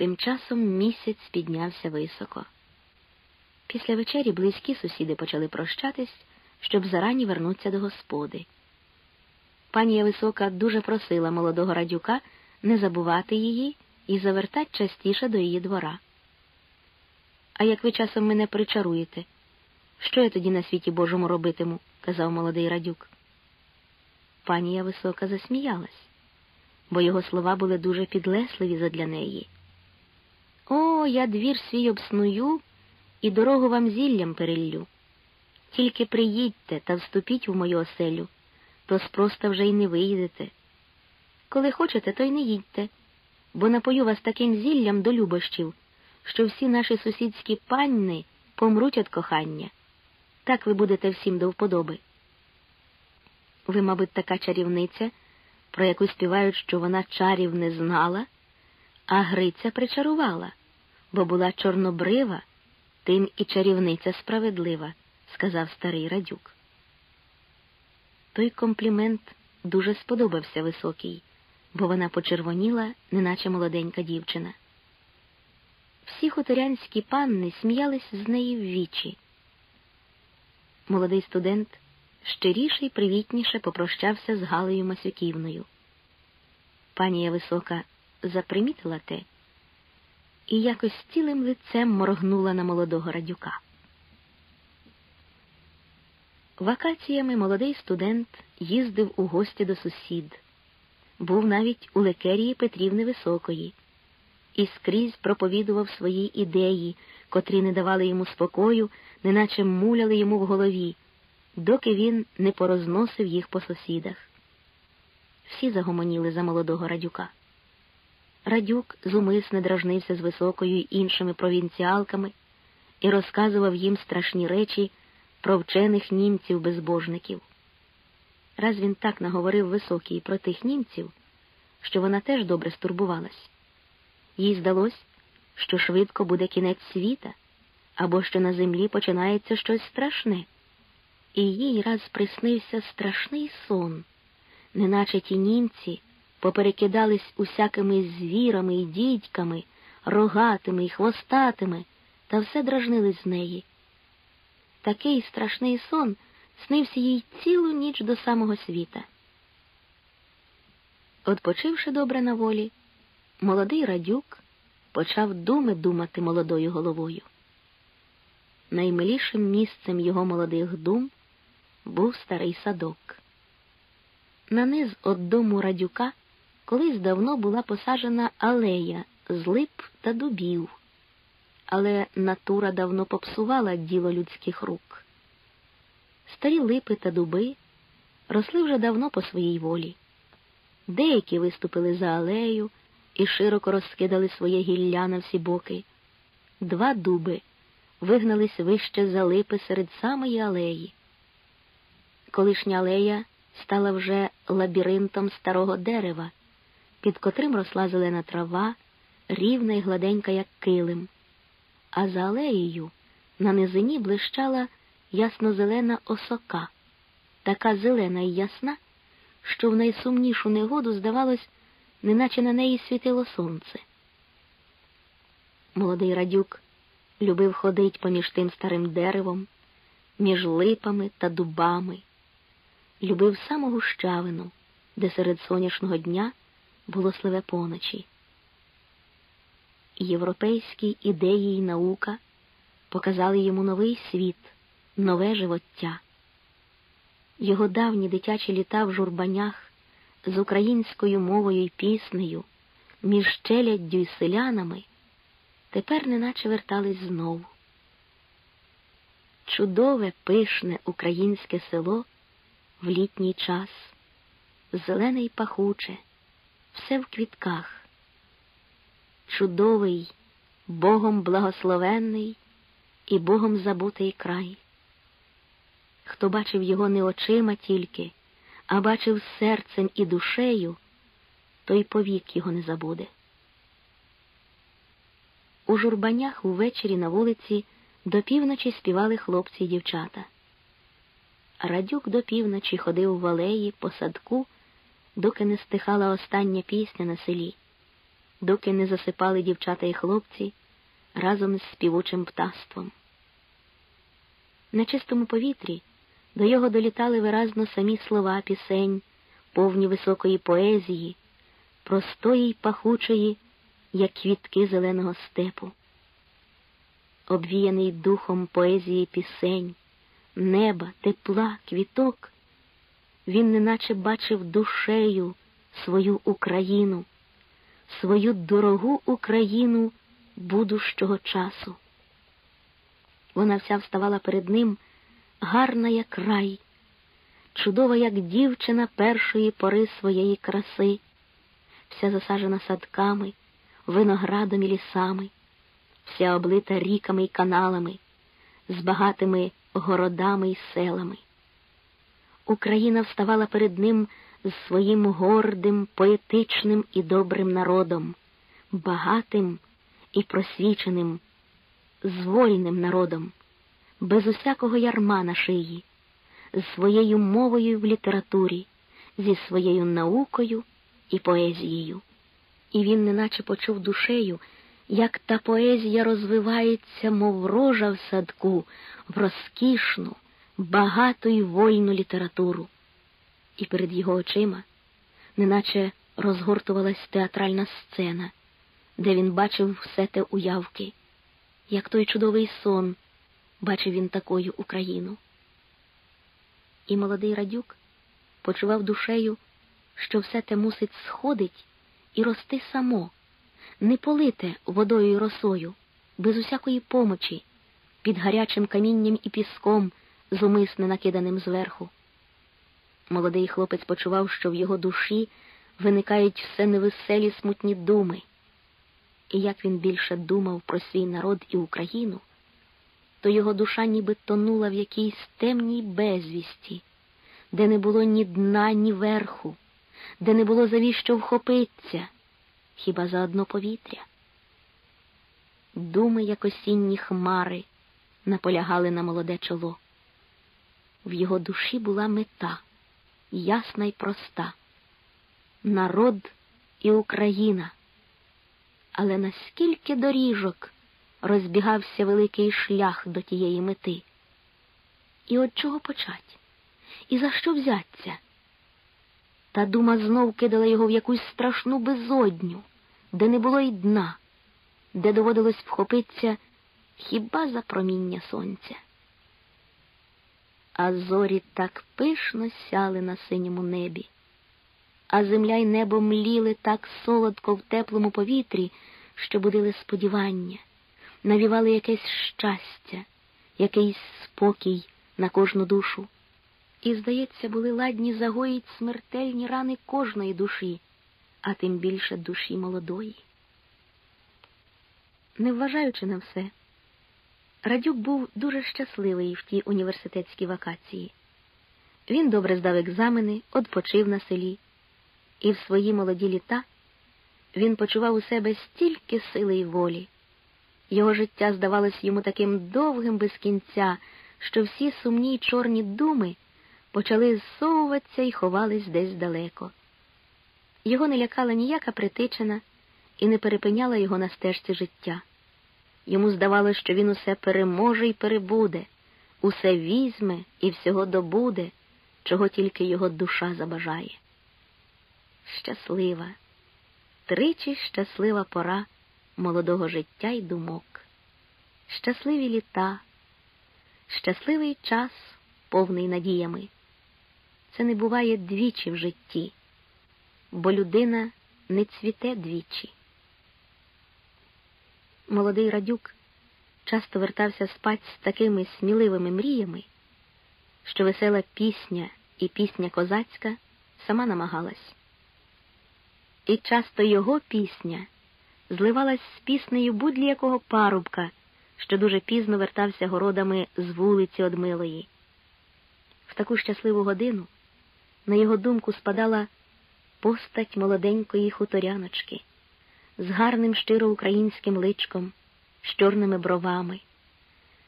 Тим часом місяць піднявся високо. Після вечері близькі сусіди почали прощатись, щоб зарані вернутися до господи. Панія Висока дуже просила молодого радюка не забувати її і завертати частіше до її двора. А як ви часом мене причаруєте, що я тоді на світі Божому робитиму? казав молодий радюк. Панія Висока засміялась, бо його слова були дуже підлесливі задля неї. О, я двір свій обсную і дорогу вам зіллям переллю. Тільки приїдьте та вступіть у мою оселю, то спроста вже й не виїдете. Коли хочете, то й не їдьте, бо напою вас таким зіллям до любощів, що всі наші сусідські панни помруть від кохання. Так ви будете всім до вподоби. Ви, мабуть, така чарівниця, про яку співають, що вона чарів не знала, а Гриця причарувала, бо була чорнобрива, тим і чарівниця справедлива, сказав старий радюк. Той комплімент дуже сподобався високій, бо вона почервоніла, неначе молоденька дівчина. Всі хуторянські панни сміялись з неї в вічі. Молодий студент щиріше й привітніше попрощався з Галею Масюківною. Панія висока запримітила те і якось цілим лицем моргнула на молодого радюка. Вакаціями молодий студент їздив у гості до сусід, був навіть у лекерії Петрівни Високої і скрізь проповідував свої ідеї, котрі не давали йому спокою, неначе муляли йому в голові, доки він не порозносив їх по сусідах. Всі загомоніли за молодого радюка. Радюк зумисне дражнився з високою й іншими провінціалками і розказував їм страшні речі про вчених німців-безбожників. Раз він так наговорив високій про тих німців, що вона теж добре стурбувалась. Їй здалось, що швидко буде кінець світа, або що на землі починається щось страшне, і їй раз приснився страшний сон, неначе ті німці поперекидались усякими звірами і дідьками, рогатими й хвостатими, та все дражнились з неї. Такий страшний сон снився їй цілу ніч до самого світа. Отпочивши добре на волі, молодий радюк почав думи думати молодою головою. Наймилішим місцем його молодих дум був старий садок. На низ од дому радюка колись давно була посаджена алея з лип та дубів, але натура давно попсувала діло людських рук. Старі липи та дуби росли вже давно по своїй волі. Деякі виступили за алею і широко розкидали своє гілля на всі боки. Два дуби вигнались вище за липи серед самої алеї. Колишня алея стала вже лабіринтом старого дерева, під котрим росла зелена трава, рівна й гладенька, як килим, а за алеєю на низині блищала ясно-зелена осока, така зелена й ясна, що в найсумнішу негоду, здавалось, неначе на неї світило сонце. Молодий радюк любив ходить поміж тим старим деревом, між липами та дубами, любив саму гущавину, де серед сонячного дня було сливе поночі. Європейські ідеї й наука показали йому новий світ, нове живоття. Його давні дитячі літа в журбанях з українською мовою й піснею, між челяддю й селянами, тепер неначе вертались знову. Чудове пишне українське село в літній час, зелене й пахуче, все в квітках. Чудовий, Богом благословенний і Богом забутий край. Хто бачив його не очима тільки, а бачив серцем і душею, той повік його не забуде. У журбанях увечері на вулиці до півночі співали хлопці й дівчата. Радюк до півночі ходив в алеї по садку, доки не стихала остання пісня на селі. доки не засипали дівчата і хлопці разом з співучим птаством. На чистому повітрі до його долітали виразно самі слова пісень, повні високої поезії, простої й пахучої, як квітки зеленого степу. Обвіяний духом поезії пісень, неба, тепла, квіток, він неначе бачив душею свою Україну, свою дорогу Україну будущого часу. Вона вся вставала перед ним, гарна, як рай, чудова, як дівчина першої пори своєї краси, вся засажена садками, виноградом і лісами, вся облита ріками й каналами, з багатими городами й селами. Україна вставала перед ним з своїм гордим, поетичним і добрим народом, багатим і просвіченим, звольним народом, без усякого ярма на шиї, з своєю мовою в літературі, зі своєю наукою і поезією. І він неначе почув душею, як та поезія розвивається, мов рожа в садку, в розкішну, багату й вольну літературу. І перед його очима, неначе розгортувалась театральна сцена, де він бачив все те уявки, як той чудовий сон, бачив він такою Україну. І молодий радюк почував душею, що все те мусить сходить і рости само, не полите водою й росою, без усякої помочі, під гарячим камінням і піском, зумисне накиданим зверху. Молодий хлопець почував, що в його душі виникають все невеселі смутні думи. І як він більше думав про свій народ і Україну, то його душа ніби тонула в якійсь темній безвісті, де не було ні дна, ні верху, де не було завіщо вхопиться, хіба за одно повітря. Думи, як осінні хмари, наполягали на молоде чоло. В його душі була мета, ясна й проста народ і Україна. Але наскільки доріжок розбігався великий шлях до тієї мети? І от чого почать? І за що взяться? Та дума знов кидала його в якусь страшну безодню, де не було й дна, де доводилось вхопитися хіба за проміння сонця. А зорі так пишно сяли на синьому небі, а земля й небо мліли так солодко в теплому повітрі, що будили сподівання, навівали якесь щастя, якийсь спокій на кожну душу. І, здається, були ладні загоїть смертельні рани кожної душі, а тим більше душі молодої. Не вважаючи на все, Радюк був дуже щасливий в ті університетські вакації. Він добре здав екзамени, відпочив на селі, і в свої молоді літа він почував у себе стільки сили й волі. Його життя здавалось йому таким довгим без кінця, що всі сумні й чорні думи почали зсовуватися і ховались десь далеко. Його не лякала ніяка притичина і не перепиняла його на стежці життя. Йому здавалося, що він усе переможе і перебуде, усе візьме і всього добуде, чого тільки його душа забажає. Щаслива, тричі щаслива пора молодого життя й думок, щасливі літа, щасливий час, повний надіями. Це не буває двічі в житті, бо людина не цвіте двічі молодий радюк часто вертався спать з такими сміливими мріями, що весела пісня і пісня козацька сама намагалась. І часто його пісня зливалась з піснею будь-якого парубка, що дуже пізно вертався городами з вулиці Одмилої. В таку щасливу годину на його думку спадала постать молоденької хуторяночки з гарним щиро українським личком, з чорними бровами,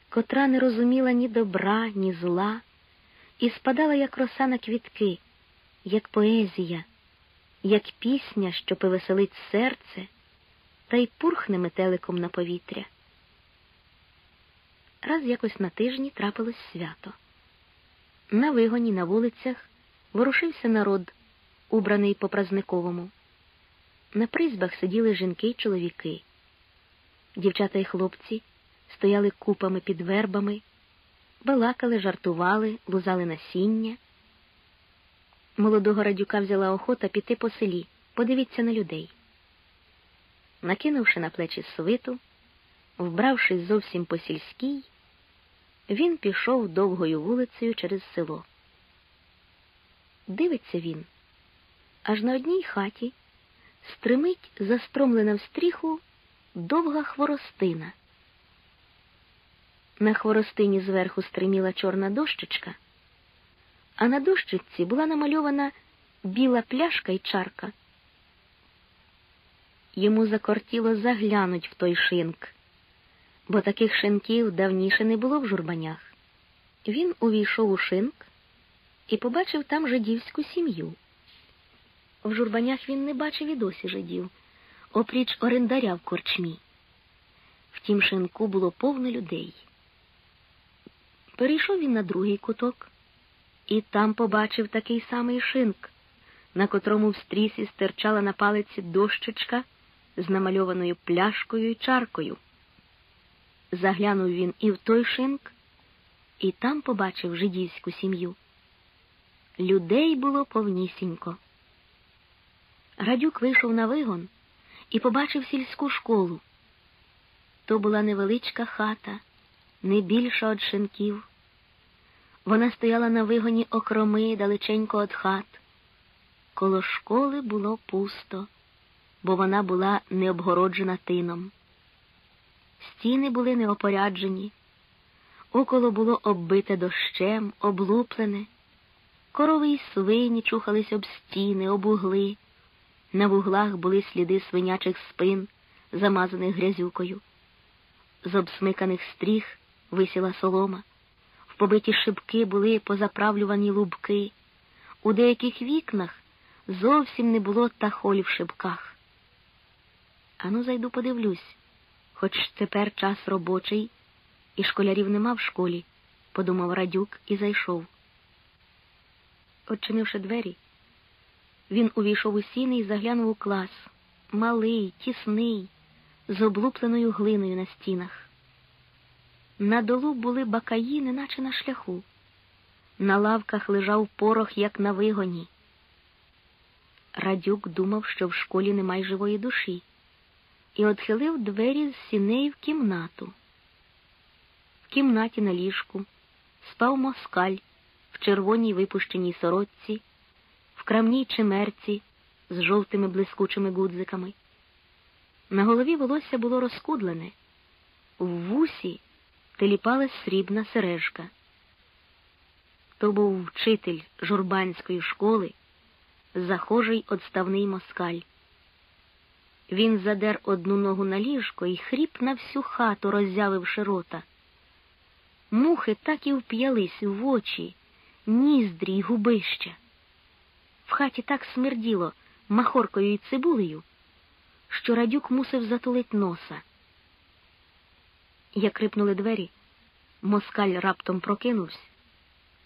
котра не розуміла ні добра, ні зла, і спадала, як роса на квітки, як поезія, як пісня, що повеселить серце та й пурхне метеликом на повітря. Раз якось на тижні трапилось свято. На вигоні на вулицях ворушився народ, убраний по празниковому. На призбах сиділи жінки й чоловіки. Дівчата й хлопці стояли купами під вербами, балакали, жартували, лузали насіння. Молодого радюка взяла охота піти по селі, подивитися на людей. Накинувши на плечі свиту, вбравшись зовсім по сільській, він пішов довгою вулицею через село. Дивиться він, аж на одній хаті стримить застромлена в стріху довга хворостина. На хворостині зверху стриміла чорна дощечка, а на дощечці була намальована біла пляшка й чарка. Йому закортіло заглянуть в той шинк, бо таких шинків давніше не було в журбанях. Він увійшов у шинк і побачив там жидівську сім'ю. В журбанях він не бачив і досі жидів, опріч орендаря в корчмі. В тім шинку було повно людей. Перейшов він на другий куток і там побачив такий самий шинк, на котрому в стрісі стирчала на палиці дощечка з намальованою пляшкою і чаркою. Заглянув він і в той шинк, і там побачив жидівську сім'ю. Людей було повнісінько. Радюк вийшов на вигон і побачив сільську школу. То була невеличка хата, не більша од шинків. Вона стояла на вигоні окроми далеченько від хат. Коло школи було пусто, бо вона була не обгороджена тином. Стіни були неопоряджені, около було оббите дощем, облуплене, корови й свині чухались об стіни, об угли. На вуглах були сліди свинячих спин, замазаних грязюкою. З обсмиканих стріх висіла солома, в побиті шибки були позаправлювані лубки, у деяких вікнах зовсім не було тахоль в шибках. Ану, зайду подивлюсь, хоч тепер час робочий, і школярів нема в школі, подумав Радюк і зайшов. Отчинивши двері, він увійшов у сіни і заглянув у клас, малий, тісний, з облупленою глиною на стінах. На долу були бакаї, неначе на шляху. На лавках лежав порох, як на вигоні. Радюк думав, що в школі немає живої душі, і отхилив двері з сіней в кімнату. В кімнаті на ліжку спав москаль в червоній випущеній сорочці в крамній чимерці з жовтими блискучими гудзиками. На голові волосся було розкудлене, в вусі теліпалась срібна сережка. То був вчитель журбанської школи, захожий одставний москаль. Він задер одну ногу на ліжко і хріп на всю хату, роззявивши рота. Мухи так і вп'ялись в очі, ніздрі й губища. Хаті так смерділо махоркою і цибулею, що радюк мусив затулить носа. Як рипнули двері, москаль раптом прокинувся,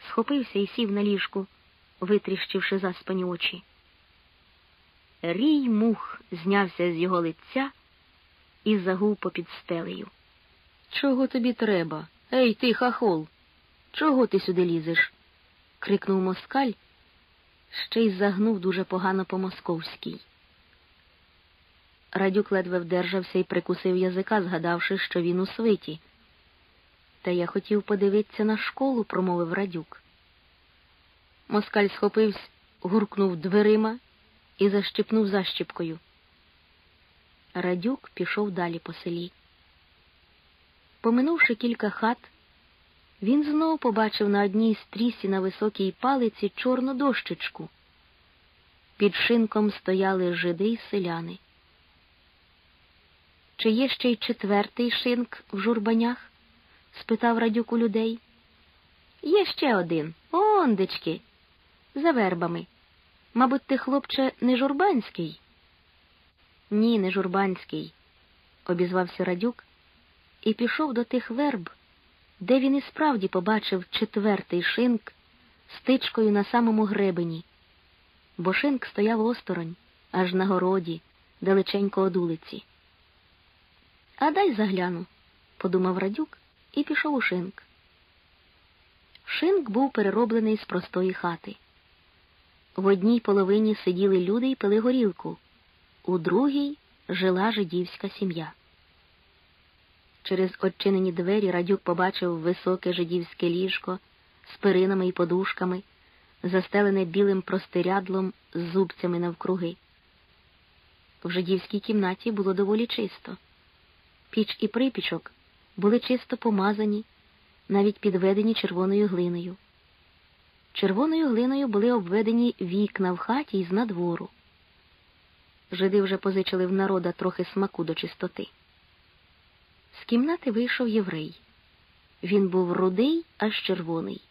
схопився і сів на ліжку, витріщивши заспані очі. Рій мух знявся з його лиця і загув попід стелею. Чого тобі треба? Ей, ти, хахол? Чого ти сюди лізеш? крикнув москаль ще й загнув дуже погано по московській. Радюк ледве вдержався і прикусив язика, згадавши, що він у свиті. Та я хотів подивитися на школу, промовив радюк. Москаль схопився, гуркнув дверима і защипнув защіпкою. Радюк пішов далі по селі. Поминувши кілька хат, він знову побачив на одній стрісі на високій палиці чорну дощечку. Під шинком стояли жиди й селяни. Чи є ще й четвертий шинк в журбанях? спитав радюк у людей. Є ще один, ондечки, за вербами. Мабуть, ти, хлопче, не журбанський? Ні, не журбанський. обізвався Радюк і пішов до тих верб, де він і справді побачив четвертий шинк стичкою на самому гребені, бо шинк стояв осторонь, аж на городі, далеченько од улиці. А дай загляну, подумав Радюк і пішов у шинк. Шинк був перероблений з простої хати. В одній половині сиділи люди і пили горілку, у другій жила жидівська сім'я. Через odчинені двері Радюк побачив високе жидівське ліжко з перинами і подушками, застелене білим простирядлом з зубцями навкруги. В жидівській кімнаті було доволі чисто. Піч і припічок були чисто помазані, навіть підведені червоною глиною. Червоною глиною були обведені вікна в хаті і з надвору. Жиди вже позичили в народа трохи смаку до чистоти. З кімнати вийшов єврей. Він був рудий, аж червоний.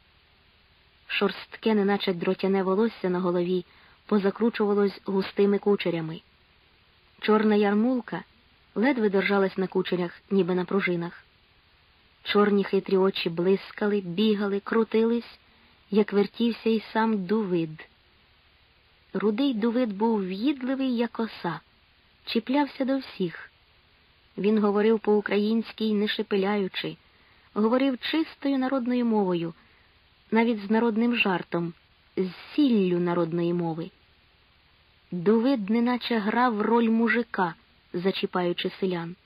Шорстке, неначе дротяне волосся на голові, позакручувалось густими кучерями. Чорна ярмулка ледве держалась на кучерях, ніби на пружинах. Чорні хитрі очі блискали, бігали, крутились, як вертівся й сам Дувид. Рудий Дувид був в'їдливий, як оса, чіплявся до всіх. Він говорив по-українськи, не шепеляючи, говорив чистою народною мовою, навіть з народним жартом, з сіллю народної мови. Дувид неначе грав роль мужика, зачіпаючи селян.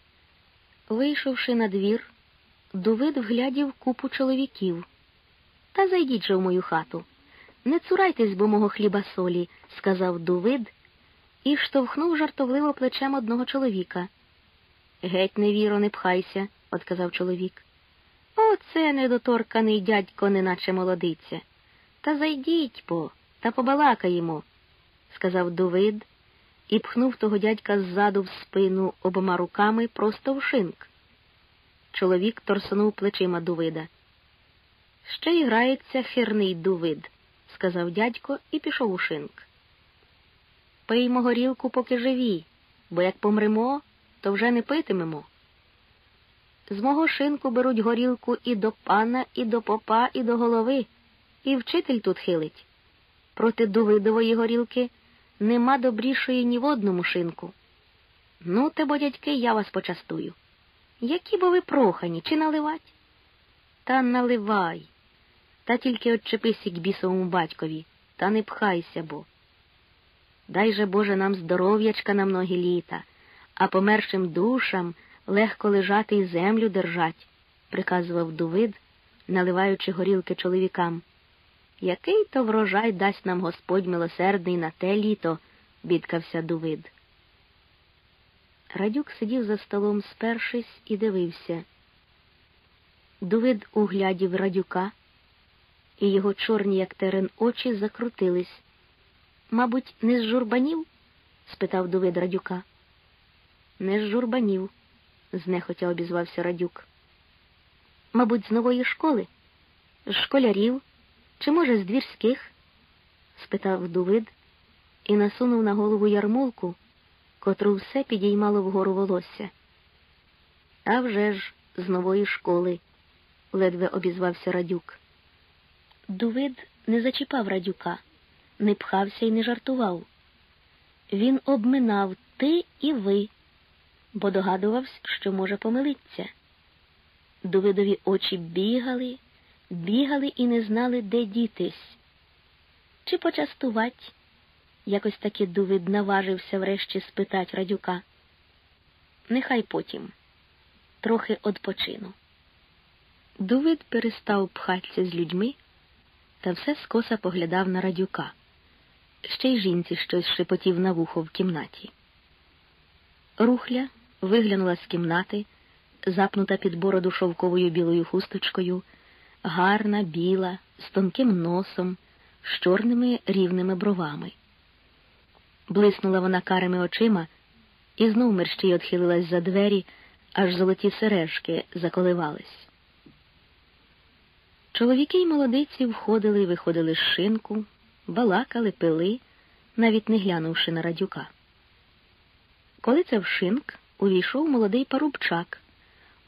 Вийшовши на двір, Дувид вглядів купу чоловіків. Та зайдіть же в мою хату. Не цурайтесь, бо мого хліба солі, сказав Дувид і штовхнув жартовливо плечем одного чоловіка. Геть, невіро, не пхайся, отказав чоловік. Оце недоторканий дядько, неначе молодиця. Та зайдіть по, та побалакаємо, сказав Дувид і пхнув того дядька ззаду в спину обома руками просто в шинк. Чоловік торсонув плечима Дувида. Ще й грається херний Дувид, сказав дядько і пішов у шинк. Пиймо горілку, поки живі, бо як помремо, то вже не питимемо. З мого шинку беруть горілку і до пана, і до попа, і до голови, і вчитель тут хилить. Проти Дувидової горілки нема добрішої ні в одному шинку. Ну, те, бо, дядьки, я вас почастую. Які бо ви прохані, чи наливать? Та наливай. Та тільки отчепися к бісовому батькові, та не пхайся бо. Дай же, Боже, нам здоров'ячка на многі літа, а помершим душам легко лежати і землю держать, приказував Дувид, наливаючи горілки чоловікам. Який то врожай дасть нам Господь милосердний на те літо, бідкався Дувид. Радюк сидів за столом, спершись, і дивився. Дувид углядів радюка, і його чорні, як терен, очі закрутились. Мабуть, не з журбанів? спитав Дувид радюка. Не з журбанів, знехотя обізвався радюк. Мабуть, з нової школи, з школярів, чи, може, з двірських? спитав Дувид і насунув на голову ярмулку котру все підіймало вгору волосся. «А вже ж, з нової школи, ледве обізвався радюк. Дувид не зачіпав радюка, не пхався і не жартував. Він обминав ти і ви, бо догадувався, що може помилитися. Дувидові очі бігали, бігали і не знали, де дітись. Чи почастувать, Якось таки Дувид наважився врешті спитать радюка. Нехай потім. Трохи odpoчину. Дувид перестав пхатися з людьми та все скоса поглядав на радюка. Ще й жінці щось шепотів на вухо в кімнаті. Рухля виглянула з кімнати, запнута під бороду шовковою білою хусточкою, гарна, біла, з тонким носом, з чорними рівними бровами. Блиснула вона карими очима і знов мерщій отхилилась за двері, аж золоті сережки заколивались. Чоловіки й молодиці входили і виходили з шинку, балакали, пили, навіть не глянувши на радюка. Коли це в шинк увійшов молодий парубчак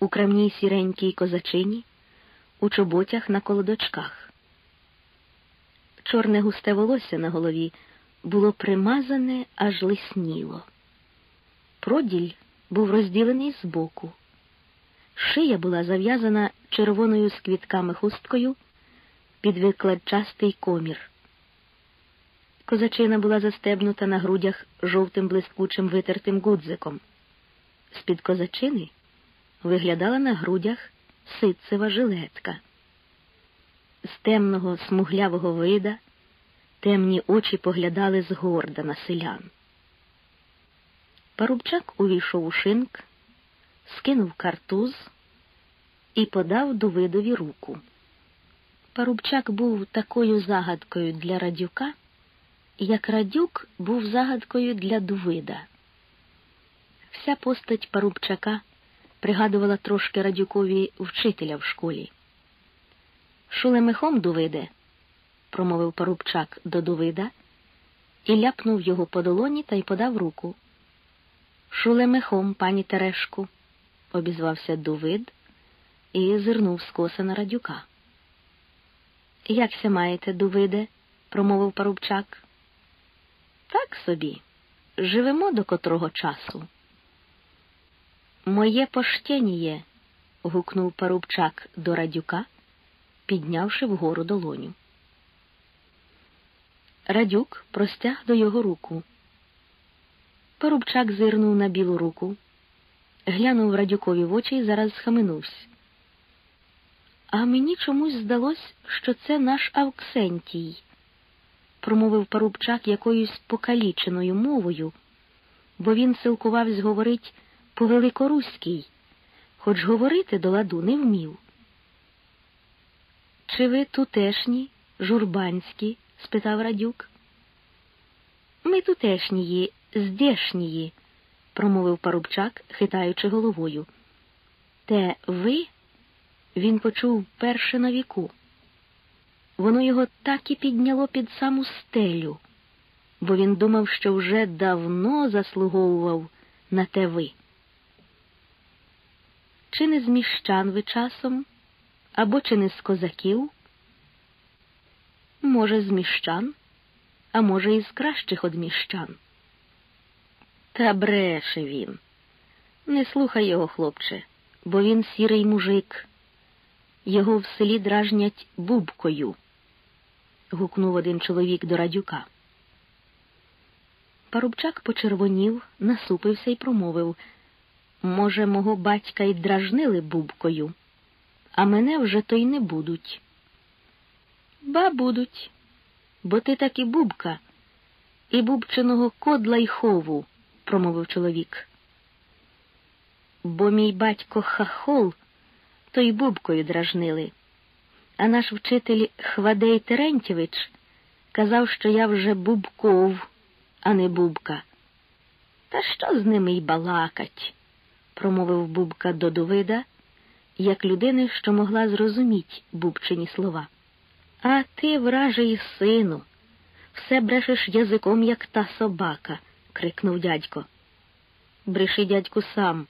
у крамній сіренькій козачині, у чоботях на колодочках. Чорне густе волосся на голові було примазане, аж лисніло. Проділь був розділений збоку. Шия була зав'язана червоною з квітками хусткою під викладчастий комір. Козачина була застебнута на грудях жовтим блискучим витертим гудзиком. З-під козачини виглядала на грудях ситцева жилетка. З темного смуглявого вида темні очі поглядали згорда на селян. Парубчак увійшов у шинк, скинув картуз і подав Дувидові руку. Парубчак був такою загадкою для радюка, як радюк був загадкою для Дувида. Вся постать парубчака пригадувала трошки радюкові вчителя в школі. Шулемехом Дувиде, промовив парубчак до Дувида і ляпнув його по долоні та й подав руку. Шулемехом, пані Терешку, обізвався Дувид і зирнув скоса на радюка. Якся маєте, Дувиде? промовив парубчак. Так собі, живемо до котрого часу. Моє поштєніє, гукнув парубчак до радюка, піднявши вгору долоню. Радюк простяг до його руку. Парубчак зирнув на білу руку, глянув радюкові в очі і зараз схаменувся. А мені чомусь здалось, що це наш Авксентій, промовив парубчак якоюсь покаліченою мовою, бо він силкувавсь говорить по великоруській, хоч говорити до ладу не вмів. Чи ви тутешні, журбанські? спитав радюк. Ми тутешнії, здешнії, промовив парубчак, хитаючи головою. Те ви він почув перше на віку. Воно його так і підняло під саму стелю, бо він думав, що вже давно заслуговував на те ви. Чи не з міщан ви часом, або чи не з козаків? Може, з міщан, а може, і з кращих од міщан. Та бреше він. Не слухай його, хлопче, бо він сірий мужик. Його в селі дражнять бубкою, гукнув один чоловік до радюка. Парубчак почервонів, насупився і промовив Може, мого батька й дражнили бубкою, а мене вже то й не будуть. Ба будуть, бо ти таки бубка, і бубчиного кодла й хову, промовив чоловік. Бо мій батько хахол то й бубкою дражнили. А наш вчитель Хвадей Терентьєвич казав, що я вже бубков, а не бубка. Та що з ними й балакать? Промовив бубка до Довида, як людини, що могла зрозуміть бубчині слова. А ти, вражий сину, все брешеш язиком, як та собака, крикнув дядько. Бреши, дядьку, сам.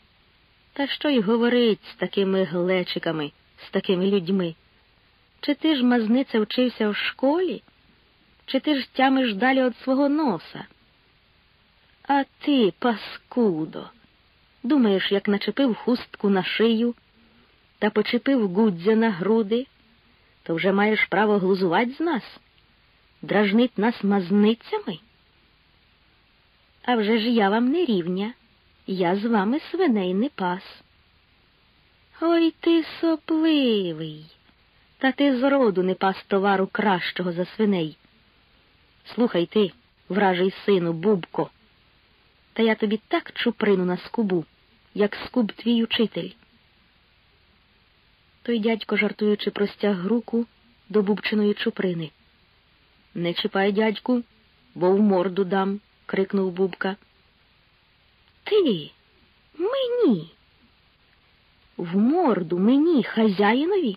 Та що й говорить з такими глечиками, з такими людьми? Чи ти ж, мазниця, вчився в школі, чи ти ж тямиш далі від свого носа? А ти, паскудо, думаєш, як начепив хустку на шию та почепив гудзя на груди, то вже маєш право глузувати з нас, дражнить нас мазницями? А вже ж я вам не рівня. Я з вами свиней не пас. Ой ти сопливий, та ти зроду не пас товару кращого за свиней. Слухай ти, вражий сину, бубко, та я тобі так чуприну на скубу, як скуб твій учитель. Той дядько, жартуючи, простяг руку до бубчиної чуприни. Не чіпай, дядьку, бо в морду дам, крикнув бубка. Ти мені. В морду мені, хазяїнові,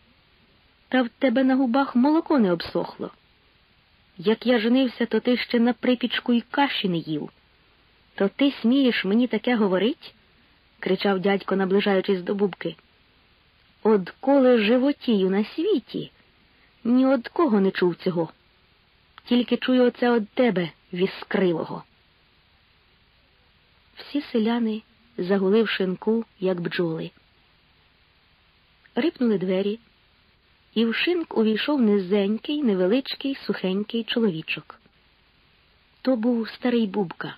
та в тебе на губах молоко не обсохло. Як я женився, то ти ще на припічку й каші не їв. То ти смієш мені таке говорить? кричав дядько, наближаючись до бубки. От коли животію на світі, ні од кого не чув цього. Тільки чую оце од тебе, віскривого. Всі селяни загули в шинку, як бджоли. Рипнули двері, і в шинк увійшов низенький, невеличкий, сухенький чоловічок. То був старий бубка,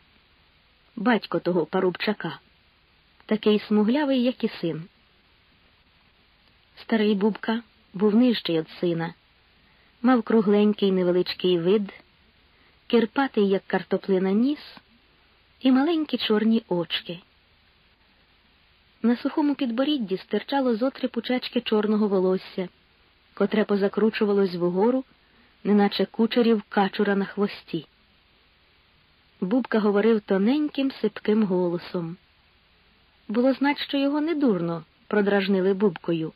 батько того парубчака, такий смуглявий, як і син. Старий бубка був нижчий від сина, мав кругленький невеличкий вид, кирпатий, як картоплина ніс, і маленькі чорні очки. На сухому підборідді стирчало зотри пучечки чорного волосся, котре позакручувалось вгору, неначе кучерів качура на хвості. Бубка говорив тоненьким сипким голосом. Було знать, що його недурно продражнили бубкою.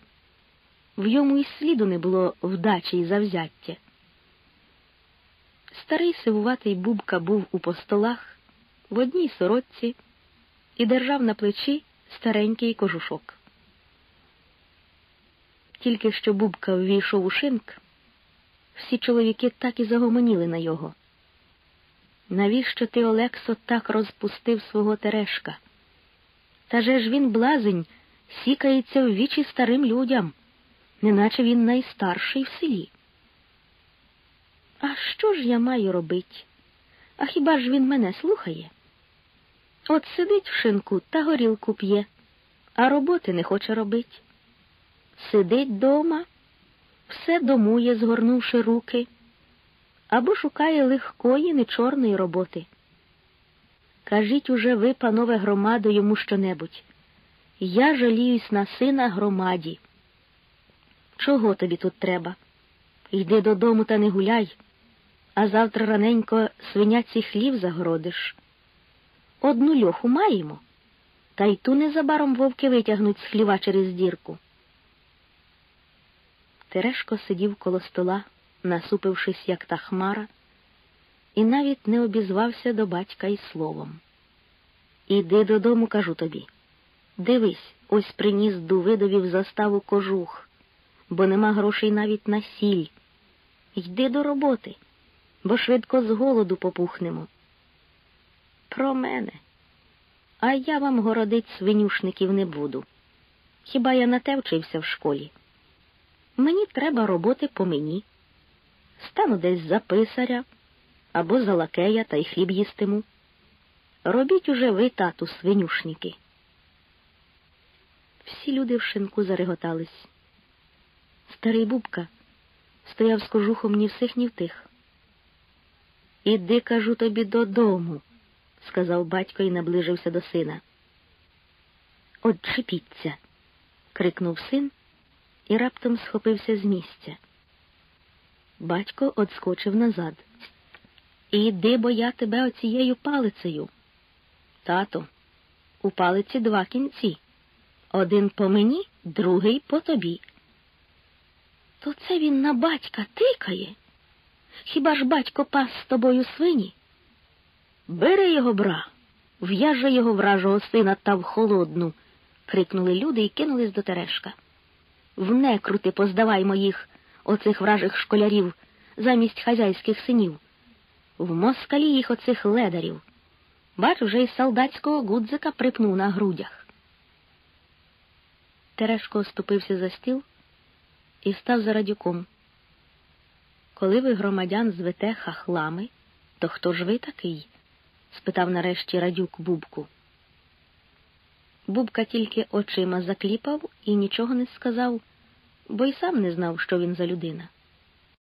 В йому й сліду не було вдачі й завзяття. Старий сивуватий бубка був у постолах в одній сорочці і держав на плечі старенький кожушок. Тільки що бубка ввійшов у шинк, всі чоловіки так і загомоніли на його. Навіщо ти, Олексо, так розпустив свого терешка? Та же ж він блазень, сікається в вічі старим людям, неначе він найстарший в селі. А що ж я маю робить? А хіба ж він мене слухає? От сидить в шинку та горілку п'є, а роботи не хоче робить. Сидить дома, все домує, згорнувши руки, або шукає легкої, нечорної роботи. Кажіть уже ви, панове громадо, йому щонебудь. Я жаліюсь на сина громаді. Чого тобі тут треба? Йди додому та не гуляй, а завтра раненько свиняці хлів загородиш. Одну льоху маємо, та й ту незабаром вовки витягнуть з хліва через дірку. Терешко сидів коло стола, насупившись, як та хмара, і навіть не обізвався до батька й словом. Іди додому, кажу тобі. Дивись, ось приніс Дувидові в заставу кожух, бо нема грошей навіть на сіль. Йди до роботи, бо швидко з голоду попухнемо. Про мене. А я вам городить свинюшників не буду. Хіба я на те вчився в школі? Мені треба роботи по мені. Стану десь за писаря або за лакея та й хліб їстиму. Робіть уже ви, тату, свинюшники. Всі люди в шинку зареготались. Старий бубка стояв з кожухом ні всіх, ні в тих. Іди, кажу тобі, додому сказав батько і наближився до сина. Отчепіться. крикнув син і раптом схопився з місця. Батько одскочив назад. Іди, бо я тебе оцією палицею. Тато, у палиці два кінці. Один по мені, другий по тобі. То це він на батька тикає. Хіба ж батько пас з тобою свині? Бери його, бра, в'яже його вражого сина та в холодну. крикнули люди і кинулись до Терешка. В некрути поздаваймо їх, оцих вражих школярів, замість хазяйських синів. В москалі їх оцих ледарів. Бач, вже й солдатського гудзика припнув на грудях. Терешко оступився за стіл і став за радюком. Коли ви громадян звете хахлами, то хто ж ви такий? спитав нарешті радюк бубку. Бубка тільки очима закліпав і нічого не сказав, бо й сам не знав, що він за людина.